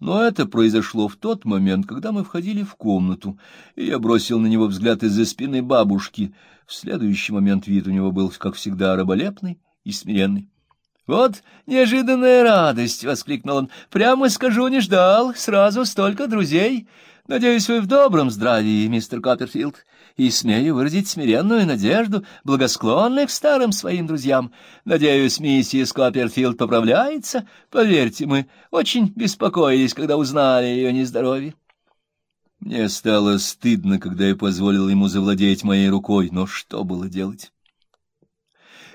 Но это произошло в тот момент, когда мы входили в комнату, и я бросил на него взгляд из-за спины бабушки. В следующий момент вид у него был, как всегда, раболепный и смиренный. «Вот неожиданная радость!» — воскликнул он. «Прямо скажу, не ждал. Сразу столько друзей. Надеюсь, вы в добром здравии, мистер Копперфилд, и смею выразить смиренную надежду, благосклонной к старым своим друзьям. Надеюсь, миссис Копперфилд поправляется. Поверьте, мы очень беспокоились, когда узнали ее нездоровье». Мне стало стыдно, когда я позволил ему завладеть моей рукой, но что было делать?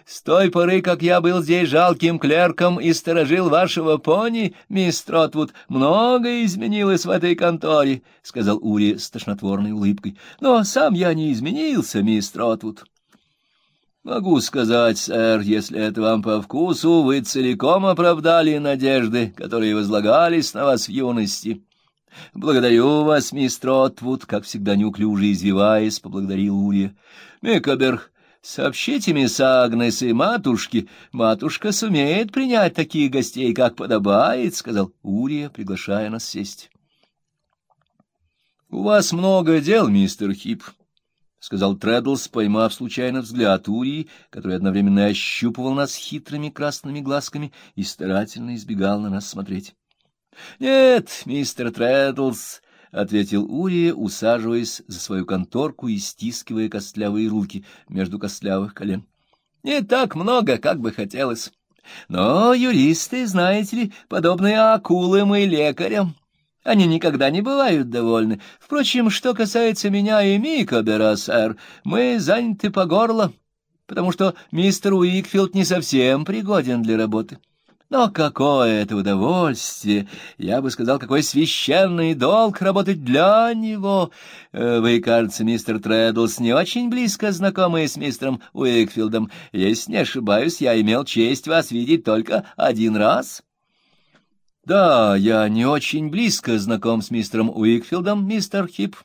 С той поры, как я был здесь жалким клерком и сторожил вашего пони, мисс Тротвуд, многое изменилось в этой конторе, — сказал Ури с тошнотворной улыбкой. — Но сам я не изменился, мисс Тротвуд. — Могу сказать, сэр, если это вам по вкусу, вы целиком оправдали надежды, которые возлагались на вас в юности. — Благодарю вас, мисс Тротвуд, как всегда неуклюже извиваясь, поблагодарил Урия. — Микоберг, Сообщите мисс Агнес и матушке, матушка сумеет принять таких гостей, как подобает, — сказал Урия, приглашая нас сесть. — У вас много дел, мистер Хип, — сказал Треддлс, поймав случайно взгляд Урии, который одновременно ощупывал нас хитрыми красными глазками и старательно избегал на нас смотреть. — Нет, мистер Треддлс, — ответил Урия, усаживаясь за свою конторку и стискивая костлявые руки между костлявых колен. — Не так много, как бы хотелось. Но юристы, знаете ли, подобные акулам и лекарям. Они никогда не бывают довольны. Впрочем, что касается меня и Мика, Бера, сэр, мы заняты по горло, потому что мистер Уикфилд не совсем пригоден для работы. — но какое это удовольствие! Я бы сказал, какой священный долг работать для него! Э, вы, кажется, мистер Трэддлс, не очень близко знакомы с мистером Уикфилдом. Если не ошибаюсь, я имел честь вас видеть только один раз. Да, я не очень близко знаком с мистером Уикфилдом, мистер Хип.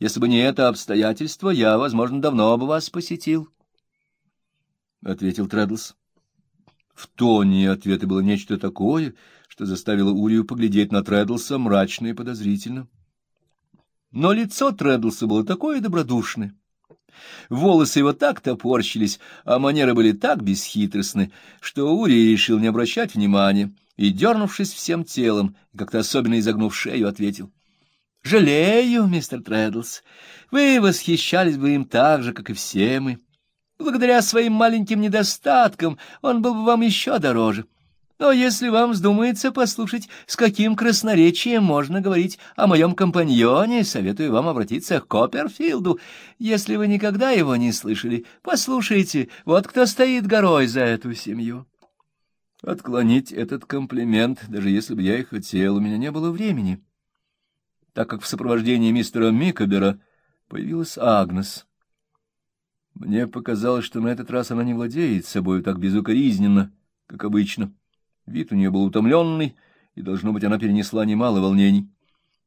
Если бы не это обстоятельство, я, возможно, давно бы вас посетил, — ответил Трэддлс. В тоне ответа было нечто такое, что заставило Урию поглядеть на Трэддлса мрачно и подозрительно. Но лицо Трэддлса было такое добродушное. Волосы его так топорщились, а манеры были так бесхитростны, что Урия решил не обращать внимания и, дернувшись всем телом, как-то особенно изогнув шею, ответил. — Жалею, мистер Трэддлс, вы восхищались бы им так же, как и все мы. Благодаря своим маленьким недостаткам он был бы вам еще дороже. Но если вам вздумается послушать, с каким красноречием можно говорить о моем компаньоне, советую вам обратиться к Копперфилду. Если вы никогда его не слышали, послушайте, вот кто стоит горой за эту семью. Отклонить этот комплимент, даже если бы я и хотел, у меня не было времени, так как в сопровождении мистера Микобера появилась Агнес. Мне показалось, что на этот раз она не владеет собой так безукоризненно, как обычно. Вид у нее был утомленный, и, должно быть, она перенесла немало волнений.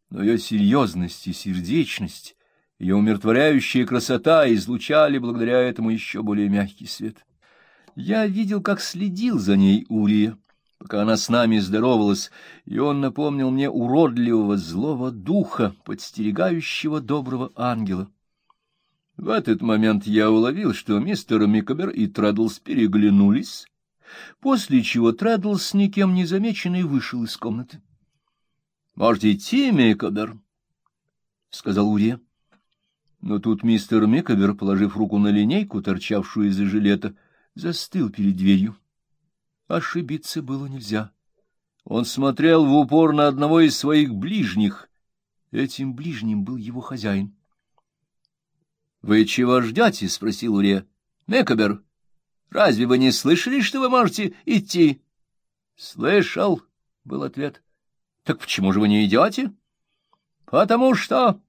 Но ее серьезность и сердечность, ее умиротворяющая красота излучали благодаря этому еще более мягкий свет. Я видел, как следил за ней Урия, пока она с нами здоровалась, и он напомнил мне уродливого злого духа, подстерегающего доброго ангела. В этот момент я уловил, что мистер Микобер и Трэддлс переглянулись, после чего Трэддлс, никем не замеченный, вышел из комнаты. — Можете идти, Микобер, — сказал Урия. Но тут мистер Микобер, положив руку на линейку, торчавшую из-за жилета, застыл перед дверью. Ошибиться было нельзя. Он смотрел в упор на одного из своих ближних. Этим ближним был его хозяин. — Вы чего ждете? — спросил Урия. — Мекобер, разве вы не слышали, что вы можете идти? — Слышал, — был ответ. — Так почему же вы не идете? — Потому что...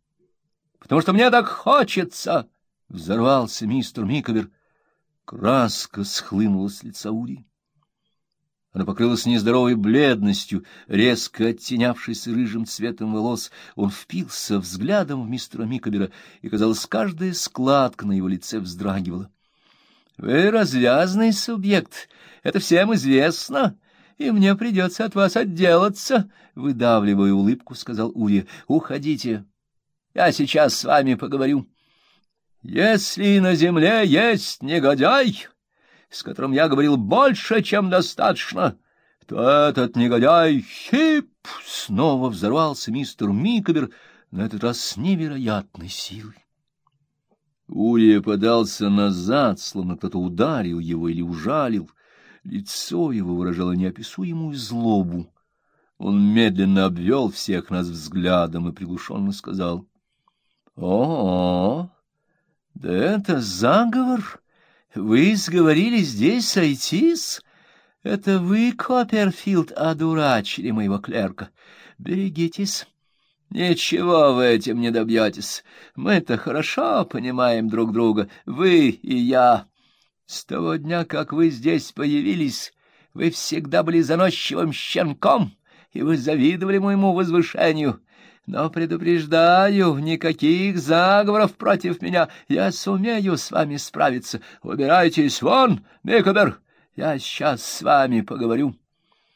Потому что мне так хочется! — взорвался мистер Микобер. Краска схлынула с лица Урии. Она покрылась нездоровой бледностью, резко оттенявшейся рыжим цветом волос. Он впился взглядом в мистера Микобера, и, казалось, каждая складка на его лице вздрагивала. — Вы развязный субъект, это всем известно, и мне придется от вас отделаться, — выдавливая улыбку, сказал Урия. — Уходите. Я сейчас с вами поговорю. Если на земле есть негодяй, с которым я говорил больше, чем достаточно, то этот негодяй хип! Снова взорвался мистер Микобер, на этот раз с невероятной силой. Урия подался назад, словно кто-то ударил его или ужалил. Лицо его выражало неописуемую злобу. Он медленно обвел всех нас взглядом и приглушенно сказал. — О, да это заговор! Вы сговорились здесь сойтись? Это вы, Копперфилд, одурачили моего клерка. Берегитесь. Ничего вы этим не добьетесь. Мы-то хорошо понимаем друг друга, вы и я. С того дня, как вы здесь появились, вы всегда были заносчивым щенком, и вы завидовали моему возвышению. Но предупреждаю, никаких заговоров против меня. Я сумею с вами справиться. Убирайтесь вон, Микобер. Я сейчас с вами поговорю.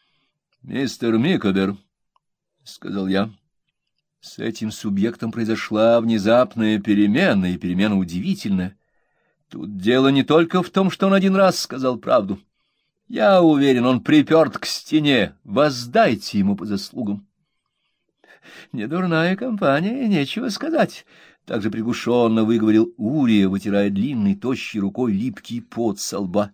— Мистер Микобер, — сказал я, — с этим субъектом произошла внезапная перемена, и перемена удивительная. Тут дело не только в том, что он один раз сказал правду. Я уверен, он приперт к стене. Воздайте ему по заслугам. Недурная компания, нечего сказать. Также приглушенно выговорил Урия, вытирая длинной, тощей рукой липкий пот со лба.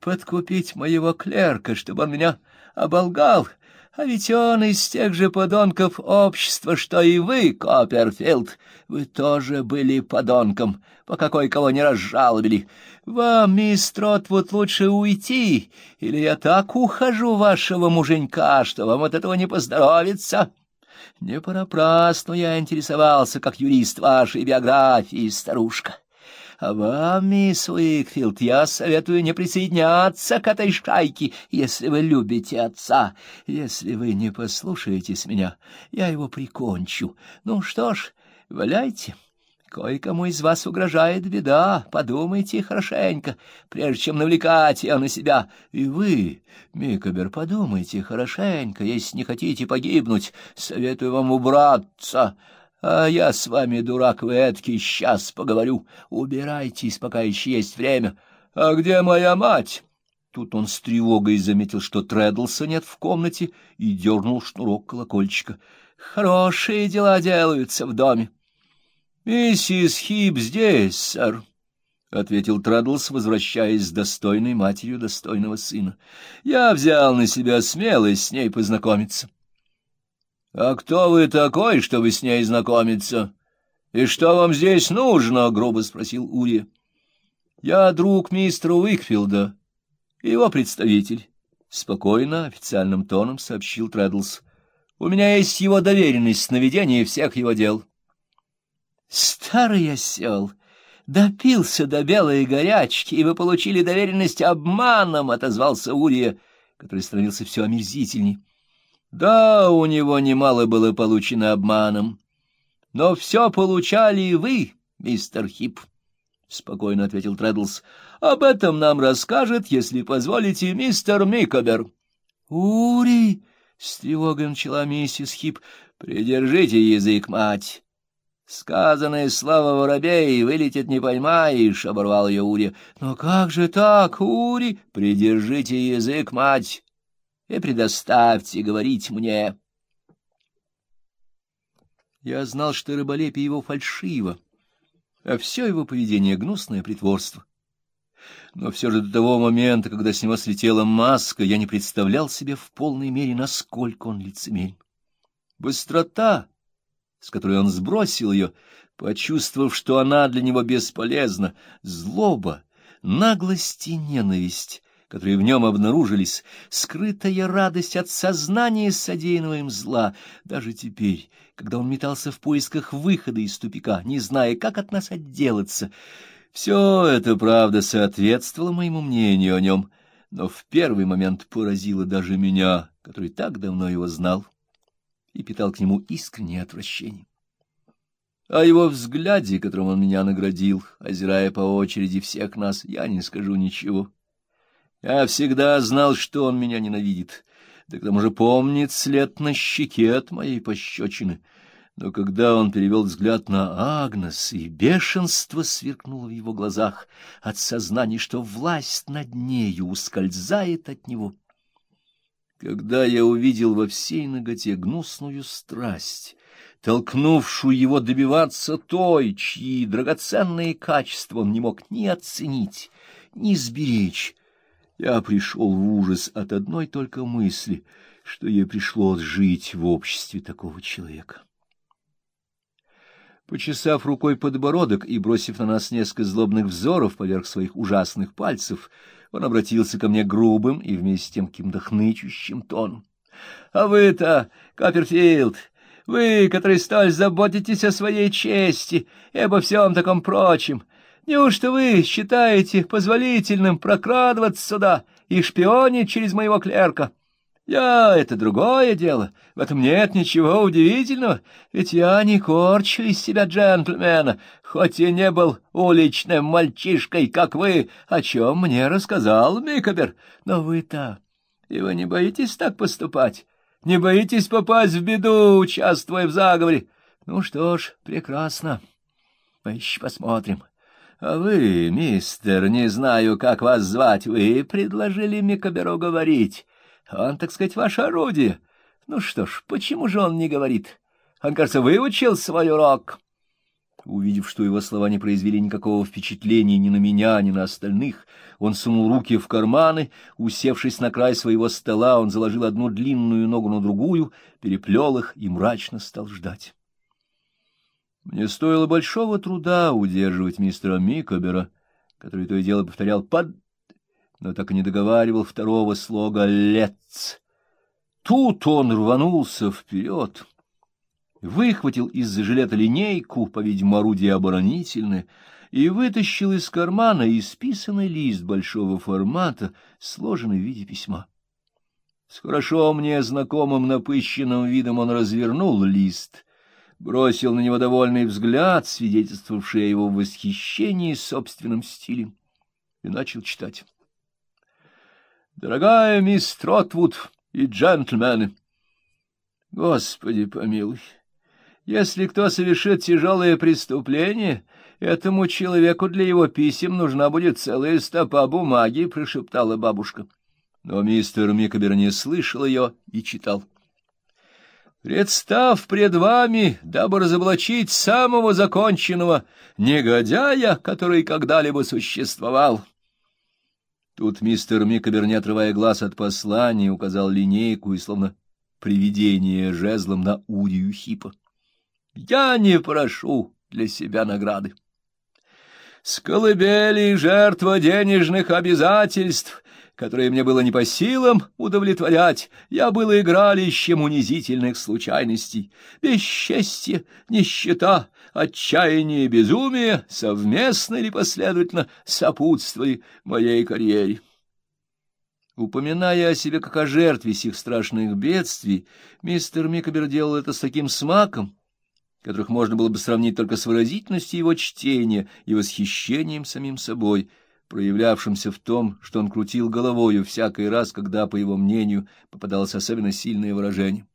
Подкупить моего клерка, чтобы он меня оболгал — а ведь он из тех же подонков общества, что и вы, Копперфилд. Вы тоже были подонком, по какой кого не разжалобили. Вам, мисс Тротвуд, лучше уйти, или я так ухожу вашего муженька, что вам от этого не поздоровится. Не понапрасну я интересовался, как юрист вашей биографии, старушка. А вам, мисс Уикфилд, я советую не присоединяться к этой шайке, если вы любите отца. Если вы не послушаетесь меня, я его прикончу. Ну что ж, валяйте. Кое-кому из вас угрожает беда, подумайте хорошенько, прежде чем навлекать ее на себя. И вы, Микобер, подумайте хорошенько, если не хотите погибнуть, советую вам убраться». А я с вами, дурак вы эдакий, сейчас поговорю. Убирайтесь, пока еще есть время. А где моя мать? Тут он с тревогой заметил, что Тредлса нет в комнате, и дернул шнурок колокольчика. Хорошие дела делаются в доме. — Миссис Хип здесь, сэр, — ответил Треддлс, возвращаясь с достойной матерью достойного сына. — Я взял на себя смелость с ней познакомиться. — А кто вы такой, чтобы с ней знакомиться? И что вам здесь нужно? — грубо спросил Урия. — Я друг мистера Уикфилда, его представитель. Спокойно, официальным тоном сообщил Трэддлс. — У меня есть его доверенность на ведение всех его дел. — Старый осел! Допился до белой горячки, и вы получили доверенность обманом, — отозвался Урия, который становился все омерзительней. Да, у него немало было получено обманом, но все получали и вы, мистер Хип, — спокойно ответил Треддлс. — Об этом нам расскажет, если позволите, мистер Микобер. — Ури! — с тревогой начала миссис Хип. — Придержите язык, мать. Сказанное слава воробей вылетит не поймаешь, — оборвал ее Ури. — Но как же так, Ури? Придержите язык, мать и предоставьте говорить мне. Я знал, что рыболепие его фальшиво, а все его поведение — гнусное притворство. Но все же до того момента, когда с него слетела маска, я не представлял себе в полной мере, насколько он лицемерен. Быстрота, с которой он сбросил ее, почувствовав, что она для него бесполезна, злоба, наглость и ненависть которые в нем обнаружились, скрытая радость от сознания содеянного им зла, даже теперь, когда он метался в поисках выхода из тупика, не зная, как от нас отделаться. Все это, правда, соответствовало моему мнению о нем, но в первый момент поразило даже меня, который так давно его знал и питал к нему искреннее отвращение. О его взгляде, которым он меня наградил, озирая по очереди всех нас, я не скажу ничего. Я всегда знал, что он меня ненавидит, да к тому же помнит след на щеке от моей пощечины. Но когда он перевел взгляд на Агнес, и бешенство сверкнуло в его глазах от сознания, что власть над нею ускользает от него. Когда я увидел во всей ноготе гнусную страсть, толкнувшую его добиваться той, чьи драгоценные качества он не мог ни оценить, ни сберечь, я пришел в ужас от одной только мысли, что ей пришлось жить в обществе такого человека. Почесав рукой подбородок и бросив на нас несколько злобных взоров поверх своих ужасных пальцев, он обратился ко мне грубым и вместе с тем каким-то хнычущим тоном. — А вы-то, Копперфилд, вы, который столь заботитесь о своей чести и обо всем таком прочем, неужто вы считаете позволительным прокрадываться сюда и шпионить через моего клерка? — я — это другое дело, в этом нет ничего удивительного, ведь я не корчу из себя джентльмена, хоть и не был уличным мальчишкой, как вы, о чем мне рассказал Микобер. Но вы-то, и вы не боитесь так поступать, не боитесь попасть в беду, участвуя в заговоре? Ну что ж, прекрасно, мы еще посмотрим. А вы, мистер, не знаю, как вас звать, вы предложили Микоберу говорить». Он, так сказать, ваше орудие. Ну что ж, почему же он не говорит? Он, кажется, выучил свой урок. Увидев, что его слова не произвели никакого впечатления ни на меня, ни на остальных, он сунул руки в карманы, усевшись на край своего стола, он заложил одну длинную ногу на другую, переплел их и мрачно стал ждать. Мне стоило большого труда удерживать мистера Микобера, который то и дело повторял «под но так и не договаривал второго слога «лец». Тут он рванулся вперед, выхватил из-за жилета линейку, по-видимому, орудие оборонительное, и вытащил из кармана исписанный лист большого формата, сложенный в виде письма. С хорошо мне знакомым напыщенным видом он развернул лист, бросил на него довольный взгляд, свидетельствовавший о его восхищении собственным стилем, и начал читать. Дорогая мисс Тротвуд и джентльмены! Господи помилуй! Если кто совершит тяжелое преступление, этому человеку для его писем нужна будет целая стопа бумаги, — прошептала бабушка. Но мистер Микобер не слышал ее и читал. «Представ пред вами, дабы разоблачить самого законченного негодяя, который когда-либо существовал». Тут мистер Микобер, не отрывая глаз от послания, указал линейку и, словно привидение жезлом на Урию Хипа. «Я не прошу для себя награды. С колыбели жертва денежных обязательств, которые мне было не по силам удовлетворять, я был игралищем унизительных случайностей, бесчестье, нищета, отчаяние и безумие совместно или последовательно сопутствовали моей карьере. Упоминая о себе как о жертве сих страшных бедствий, мистер Микобер делал это с таким смаком, которых можно было бы сравнить только с выразительностью его чтения и восхищением самим собой, проявлявшимся в том, что он крутил головою всякий раз, когда, по его мнению, попадалось особенно сильное выражение.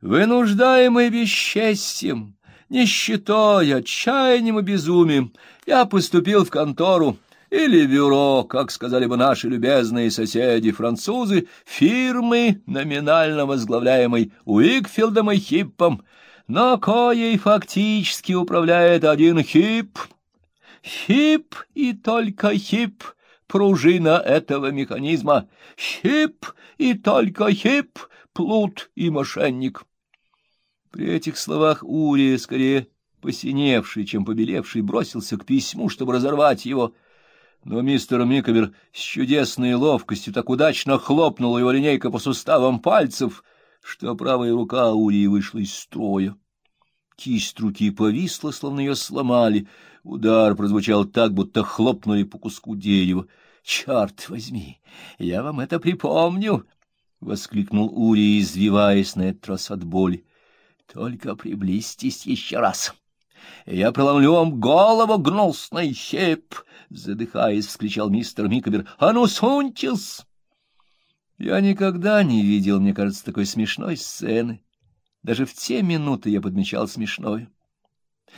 Вынуждаемый бесчестьем, нищетой, отчаянием и безумием, я поступил в контору или бюро, как сказали бы наши любезные соседи-французы, фирмы, номинально возглавляемой Уикфилдом и Хиппом, но коей фактически управляет один Хипп. Хипп и только Хипп — пружина этого механизма. Хипп и только Хипп — плут и мошенник. При этих словах Урия, скорее посиневший, чем побелевший, бросился к письму, чтобы разорвать его. Но мистер Микобер с чудесной ловкостью так удачно хлопнул его линейкой по суставам пальцев, что правая рука Урии вышла из строя. Кисть руки повисла, словно ее сломали. Удар прозвучал так, будто хлопнули по куску дерева. — Черт возьми, я вам это припомню! — воскликнул Урия, извиваясь на этот раз от боли. Только приблизьтесь еще раз. Я проломлю вам голову, гнусный хеп! Задыхаясь, вскричал мистер Микобер. А ну, суньтесь! Я никогда не видел, мне кажется, такой смешной сцены. Даже в те минуты я подмечал смешное.